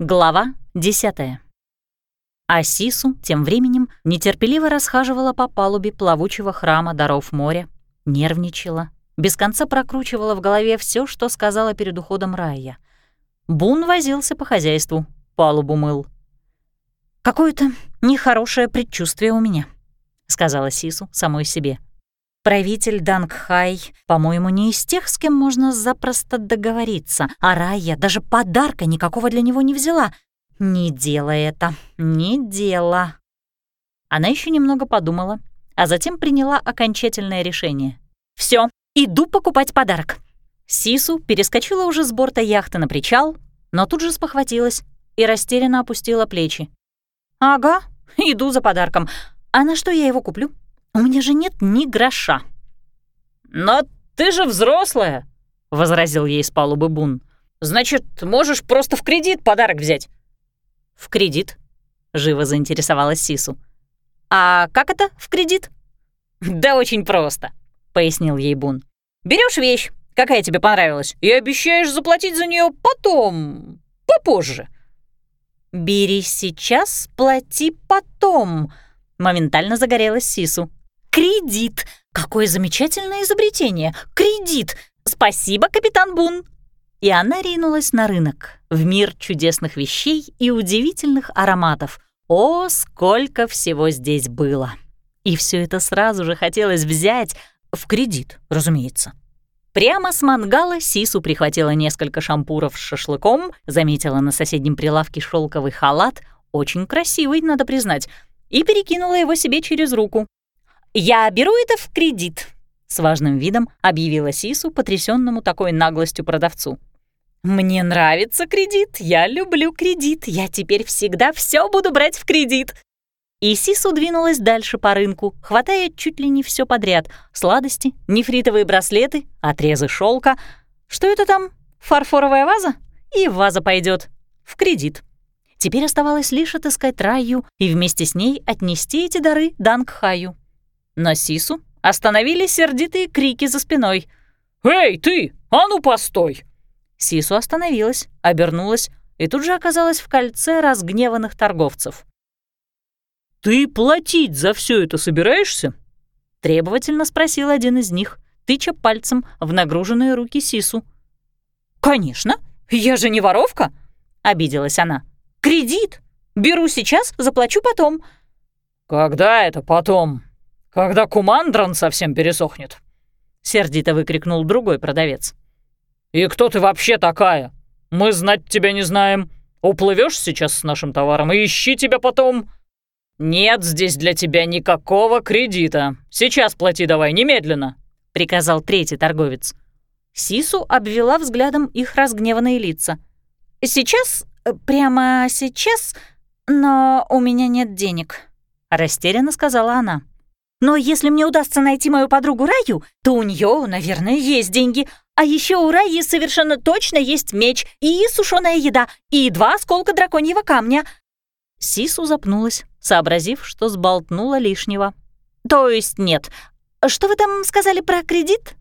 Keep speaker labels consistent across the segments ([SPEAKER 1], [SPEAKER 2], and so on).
[SPEAKER 1] Глава 10. А Сису тем временем нетерпеливо расхаживала по палубе плавучего храма даров моря, нервничала, без конца прокручивала в голове все, что сказала перед уходом Райя. Бун возился по хозяйству, палубу мыл. «Какое-то нехорошее предчувствие у меня», — сказала Сису самой себе. Правитель Дангхай, по-моему, не из тех, с кем можно запросто договориться, а Райя даже подарка никакого для него не взяла. Не дело это, не дело. Она еще немного подумала, а затем приняла окончательное решение. Все, иду покупать подарок. Сису перескочила уже с борта яхты на причал, но тут же спохватилась и растерянно опустила плечи. «Ага, иду за подарком. А на что я его куплю?» У меня же нет ни гроша».
[SPEAKER 2] «Но ты же взрослая», — возразил ей с палубы Бун. «Значит, можешь просто в кредит подарок взять».
[SPEAKER 1] «В кредит?» — живо заинтересовалась Сису. «А как это в кредит?»
[SPEAKER 2] «Да очень просто», — пояснил ей Бун. Берешь вещь, какая тебе понравилась, и обещаешь заплатить за нее потом, попозже».
[SPEAKER 1] «Бери сейчас, плати потом», — моментально загорелась Сису. Кредит! Какое замечательное изобретение! Кредит! Спасибо, капитан Бун!» И она ринулась на рынок, в мир чудесных вещей и удивительных ароматов. О, сколько всего здесь было! И все это сразу же хотелось взять в кредит, разумеется. Прямо с мангала Сису прихватила несколько шампуров с шашлыком, заметила на соседнем прилавке шелковый халат, очень красивый, надо признать, и перекинула его себе через руку. «Я беру это в кредит», — с важным видом объявила Сису, потрясенному такой наглостью продавцу. «Мне нравится кредит, я люблю кредит, я теперь всегда все буду брать в кредит». И Сису двинулась дальше по рынку, хватая чуть ли не все подряд. Сладости, нефритовые браслеты, отрезы шелка. Что это там? Фарфоровая ваза? И ваза пойдет В кредит. Теперь оставалось лишь отыскать Раю и вместе с ней отнести эти дары Дангхаю. На Сису остановили сердитые крики за спиной.
[SPEAKER 2] «Эй, ты! А ну, постой!»
[SPEAKER 1] Сису остановилась, обернулась и тут же оказалась в кольце разгневанных торговцев.
[SPEAKER 2] «Ты платить за все это собираешься?»
[SPEAKER 1] — требовательно спросил один из них, тыча пальцем в нагруженные руки Сису. «Конечно, я же не воровка!» — обиделась она. «Кредит! Беру сейчас, заплачу потом».
[SPEAKER 2] «Когда это потом?» «Когда кумандран совсем пересохнет», — сердито выкрикнул другой продавец. «И кто ты вообще такая? Мы знать тебя не знаем. Уплывешь сейчас с нашим товаром и ищи тебя потом. Нет здесь для тебя никакого кредита. Сейчас плати давай, немедленно», — приказал третий торговец.
[SPEAKER 1] Сису обвела взглядом их разгневанные лица. «Сейчас? Прямо сейчас? Но у меня нет денег», — растерянно сказала она. Но если мне удастся найти мою подругу Раю, то у нее, наверное, есть деньги. А еще у Раи совершенно точно есть меч и сушеная еда, и два осколка драконьего камня». Сису запнулась, сообразив, что сболтнула лишнего. «То есть нет. Что вы там сказали про кредит?»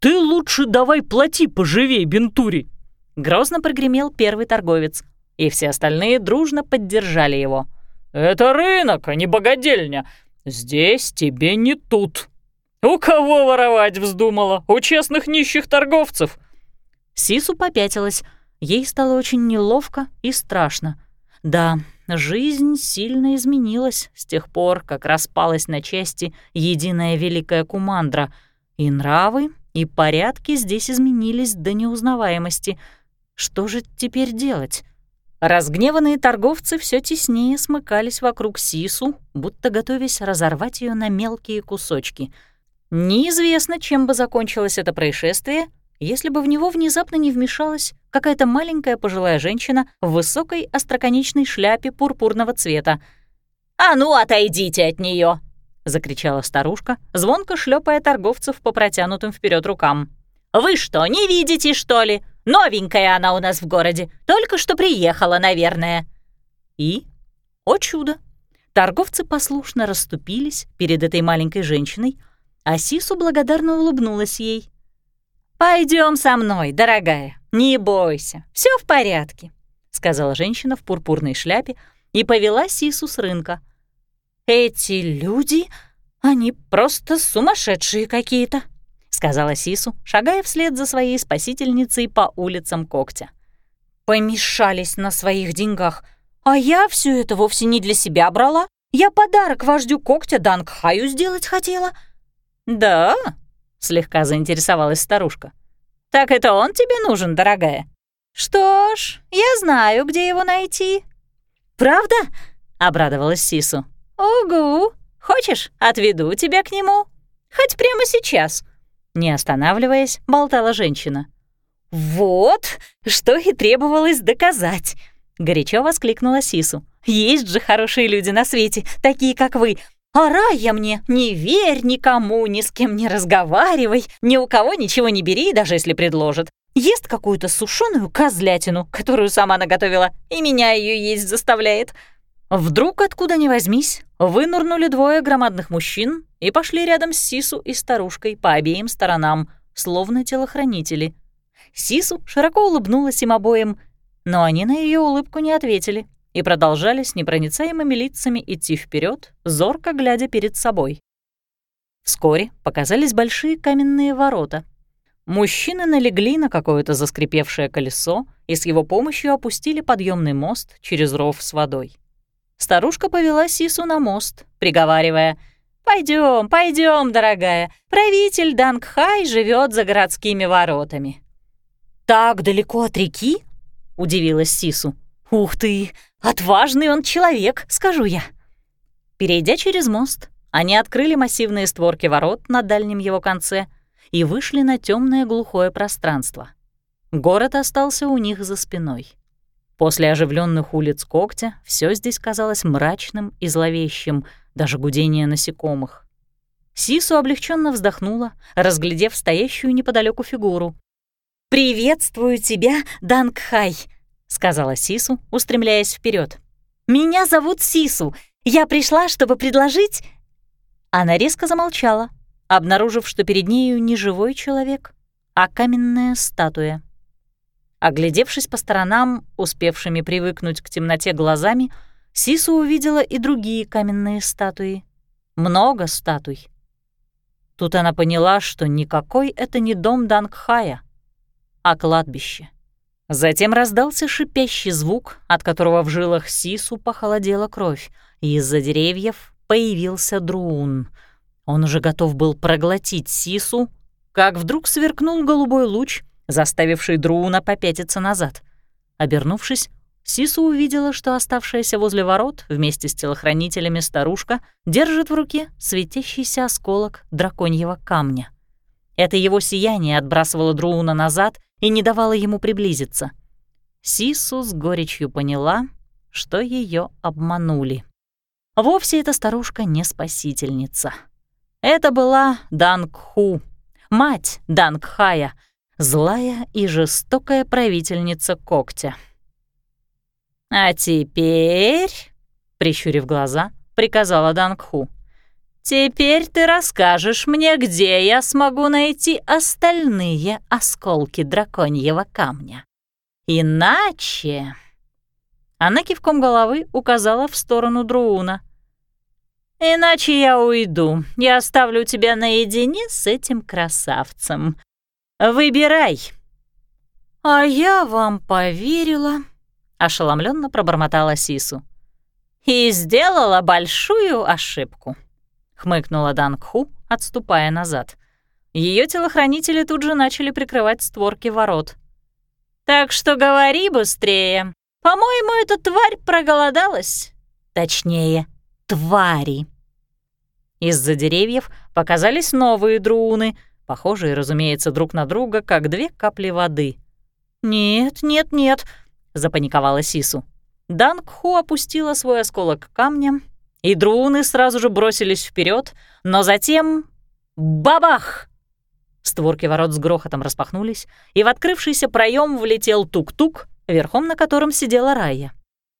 [SPEAKER 2] «Ты лучше давай плати поживей, Бентури!»
[SPEAKER 1] Грозно прогремел первый торговец, и все остальные дружно поддержали его.
[SPEAKER 2] «Это рынок, а не богадельня. «Здесь тебе не тут. У кого воровать вздумала? У честных нищих торговцев?»
[SPEAKER 1] Сису попятилась. Ей стало очень неловко и страшно. Да, жизнь сильно изменилась с тех пор, как распалась на части единая великая кумандра, и нравы, и порядки здесь изменились до неузнаваемости. Что же теперь делать? Разгневанные торговцы все теснее смыкались вокруг Сису, будто готовясь разорвать ее на мелкие кусочки. Неизвестно, чем бы закончилось это происшествие, если бы в него внезапно не вмешалась какая-то маленькая пожилая женщина в высокой остроконечной шляпе пурпурного цвета.
[SPEAKER 3] «А ну, отойдите от нее!
[SPEAKER 1] закричала старушка, звонко шлепая торговцев по протянутым вперед рукам.
[SPEAKER 3] «Вы что, не видите, что ли? Новенькая она у нас в городе, только что приехала, наверное».
[SPEAKER 1] И, о чудо, торговцы послушно расступились перед этой маленькой женщиной, а Сису благодарно улыбнулась ей.
[SPEAKER 3] Пойдем со мной, дорогая, не бойся, все в порядке.
[SPEAKER 1] сказала женщина в пурпурной шляпе и повела Сису с рынка. «Эти люди, они просто сумасшедшие какие-то», сказала Сису, шагая вслед за своей спасительницей по улицам когтя. «Помешались на своих деньгах, а я все это вовсе не для себя брала. Я подарок вождю когтя Дангхаю сделать хотела». «Да?» — слегка заинтересовалась старушка. «Так это он тебе нужен, дорогая?» «Что ж, я знаю, где его найти». «Правда?» — обрадовалась Сису. «Угу. Хочешь, отведу тебя к нему? Хоть прямо сейчас». Не останавливаясь, болтала женщина. «Вот, что и требовалось доказать!» — горячо воскликнула Сису. «Есть же хорошие люди на свете, такие как вы. А рая мне не верь никому, ни с кем не разговаривай, ни у кого ничего не бери, даже если предложат. Ест какую-то сушеную козлятину, которую сама наготовила, и меня ее есть заставляет. Вдруг, откуда ни возьмись, вынурнули двое громадных мужчин и пошли рядом с Сису и старушкой по обеим сторонам, словно телохранители. Сису широко улыбнулась им обоим, но они на ее улыбку не ответили и продолжали с непроницаемыми лицами идти вперед, зорко глядя перед собой. Вскоре показались большие каменные ворота. Мужчины налегли на какое-то заскрипевшее колесо и с его помощью опустили подъемный мост через ров с водой. Старушка повела Сису на мост, приговаривая «Пойдем, пойдем, дорогая, правитель Дангхай живет за городскими воротами». «Так далеко от реки?» — удивилась Сису. «Ух ты! Отважный он человек, скажу я!» Перейдя через мост, они открыли массивные створки ворот на дальнем его конце и вышли на темное глухое пространство. Город остался у них за спиной. После оживленных улиц когтя все здесь казалось мрачным и зловещим, даже гудение насекомых. Сису облегченно вздохнула, разглядев стоящую неподалеку фигуру. «Приветствую тебя, Дангхай!» — сказала Сису, устремляясь вперед. «Меня зовут Сису. Я пришла, чтобы предложить...» Она резко замолчала, обнаружив, что перед нею не живой человек, а каменная статуя. Оглядевшись по сторонам, успевшими привыкнуть к темноте глазами, Сису увидела и другие каменные статуи. Много статуй. Тут она поняла, что никакой это не дом Дангхая, а кладбище. Затем раздался шипящий звук, от которого в жилах Сису похолодела кровь, и из-за деревьев появился Друун. Он уже готов был проглотить Сису, как вдруг сверкнул голубой луч — заставивший Друуна попятиться назад. Обернувшись, Сису увидела, что оставшаяся возле ворот вместе с телохранителями старушка держит в руке светящийся осколок драконьего камня. Это его сияние отбрасывало Друуна назад и не давало ему приблизиться. Сису с горечью поняла, что ее обманули. Вовсе эта старушка не спасительница. Это была Дангху, мать Дангхая, злая и жестокая правительница когтя. «А теперь», — прищурив глаза, приказала Дангху, «теперь ты расскажешь мне, где я смогу найти остальные осколки драконьего камня. Иначе...» Она кивком головы указала в сторону Друуна. «Иначе я уйду и оставлю тебя наедине с этим красавцем. Выбирай!» «А я вам поверила», — ошеломленно пробормотала Сису. «И сделала большую ошибку», — хмыкнула Дангху, отступая назад. Ее телохранители тут же начали прикрывать створки ворот. «Так что говори быстрее. По-моему, эта тварь проголодалась. Точнее, твари». Из-за деревьев показались новые друуны, похожие, разумеется, друг на друга, как две капли воды. «Нет, нет, нет», — запаниковала Сису. Дангху опустила свой осколок камня, и друуны сразу же бросились вперед, но затем... Бабах! Створки ворот с грохотом распахнулись, и в открывшийся проем влетел тук-тук, верхом на котором сидела Рая.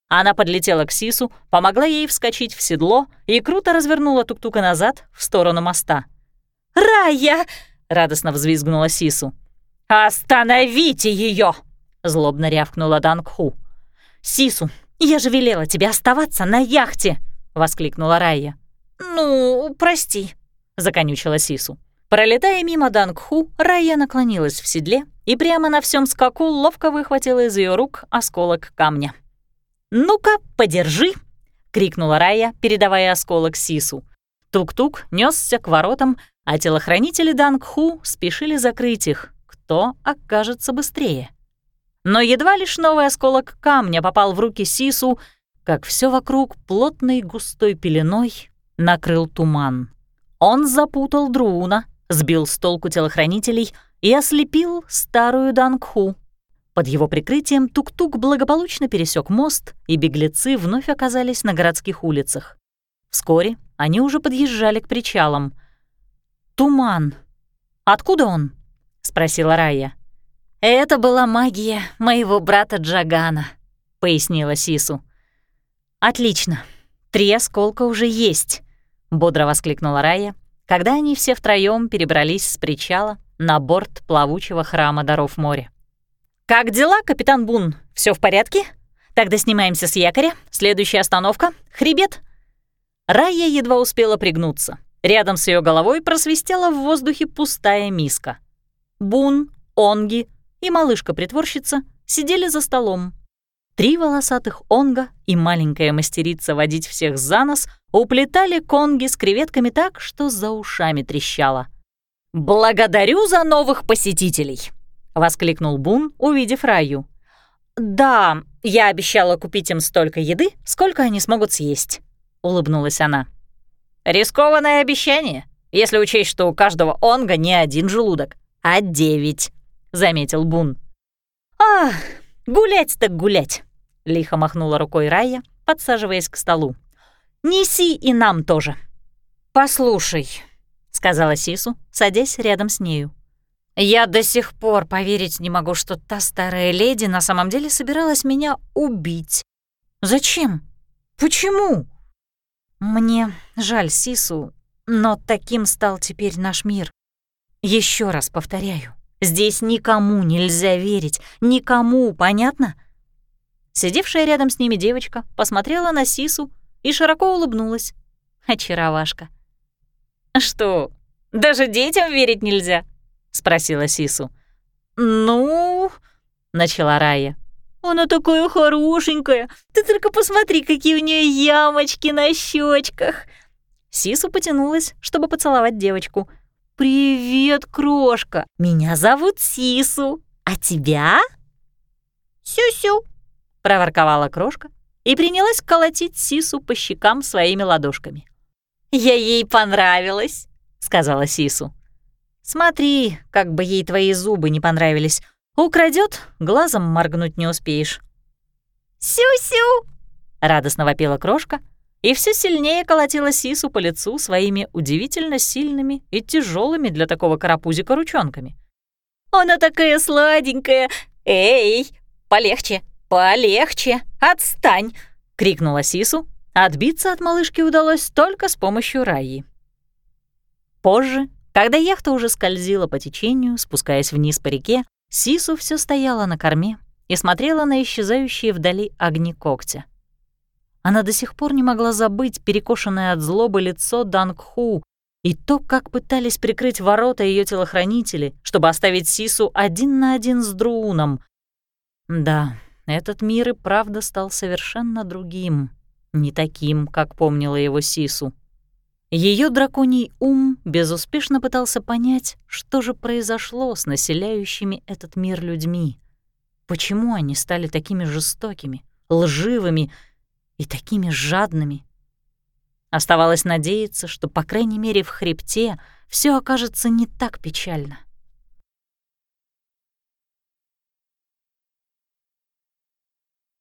[SPEAKER 1] Она подлетела к Сису, помогла ей вскочить в седло и круто развернула тук-тука назад в сторону моста. «Рая!» — радостно взвизгнула Сису. «Остановите ее! злобно рявкнула Дангху. «Сису, я же велела тебе оставаться на яхте!» — воскликнула Райя. «Ну, прости», — законючила Сису. Пролетая мимо Дангху, Райя наклонилась в седле и прямо на всем скаку ловко выхватила из ее рук осколок камня. «Ну-ка, подержи!» — крикнула Райя, передавая осколок Сису. Тук-тук несся к воротам, а телохранители Дангху спешили закрыть их. Кто окажется быстрее? Но едва лишь новый осколок камня попал в руки Сису, как все вокруг плотной густой пеленой накрыл туман. Он запутал Друуна, сбил с толку телохранителей и ослепил старую Дангху. Под его прикрытием Тук-Тук благополучно пересек мост, и беглецы вновь оказались на городских улицах. Вскоре они уже подъезжали к причалам. «Туман. Откуда он?» — спросила Рая. «Это была магия моего брата Джагана», — пояснила Сису. «Отлично. Три осколка уже есть», — бодро воскликнула Рая, когда они все втроём перебрались с причала на борт плавучего храма даров моря. «Как дела, капитан Бун? Все в порядке? Тогда снимаемся с якоря. Следующая остановка — хребет». Рая едва успела пригнуться. Рядом с ее головой просвистела в воздухе пустая миска. Бун, Онги и малышка-притворщица сидели за столом. Три волосатых онга и маленькая мастерица водить всех за нос уплетали конги с креветками так, что за ушами трещало. «Благодарю за новых посетителей!» — воскликнул Бун, увидев Раю. «Да, я обещала купить им столько еды, сколько они смогут съесть», — улыбнулась она. «Рискованное обещание, если учесть, что у каждого онга не один желудок, а девять», заметил Бун. «Ах, гулять так гулять!» — лихо махнула рукой Рая, подсаживаясь к столу. «Неси и нам тоже». «Послушай», — сказала Сису, садясь рядом с нею. «Я до сих пор поверить не могу, что та старая леди на самом деле собиралась меня убить. Зачем? Почему?» «Мне жаль Сису, но таким стал теперь наш мир. Еще раз повторяю, Здесь никому нельзя верить, никому, понятно? Сидевшая рядом с ними девочка посмотрела на Сису и широко улыбнулась. Очаровашка. «Что, даже детям верить нельзя?» — спросила Сису. «Ну...» — начала Рая. «Она такая хорошенькая! Ты только посмотри, какие у нее ямочки на щечках. Сису потянулась, чтобы поцеловать девочку — «Привет, крошка! Меня зовут Сису, а тебя?» «Сю-сю», — проворковала крошка и принялась колотить Сису по щекам своими ладошками. «Я ей понравилась», — сказала Сису. «Смотри, как бы ей твои зубы не понравились. Украдет, глазом моргнуть не успеешь». «Сю-сю!» — радостно вопила крошка — и все сильнее колотила Сису по лицу своими удивительно сильными и тяжелыми для такого карапузика ручонками. «Она такая сладенькая! Эй, полегче, полегче, отстань!» — крикнула Сису. Отбиться от малышки удалось только с помощью Раи. Позже, когда яхта уже скользила по течению, спускаясь вниз по реке, Сису все стояла на корме и смотрела на исчезающие вдали огни когтя. Она до сих пор не могла забыть перекошенное от злобы лицо Дангху и то, как пытались прикрыть ворота ее телохранители, чтобы оставить Сису один на один с Друуном. Да, этот мир и правда стал совершенно другим, не таким, как помнила его Сису. Ее драконий ум безуспешно пытался понять, что же произошло с населяющими этот мир людьми. Почему они стали такими жестокими, лживыми и такими жадными. Оставалось надеяться, что, по крайней мере, в хребте все окажется не так печально.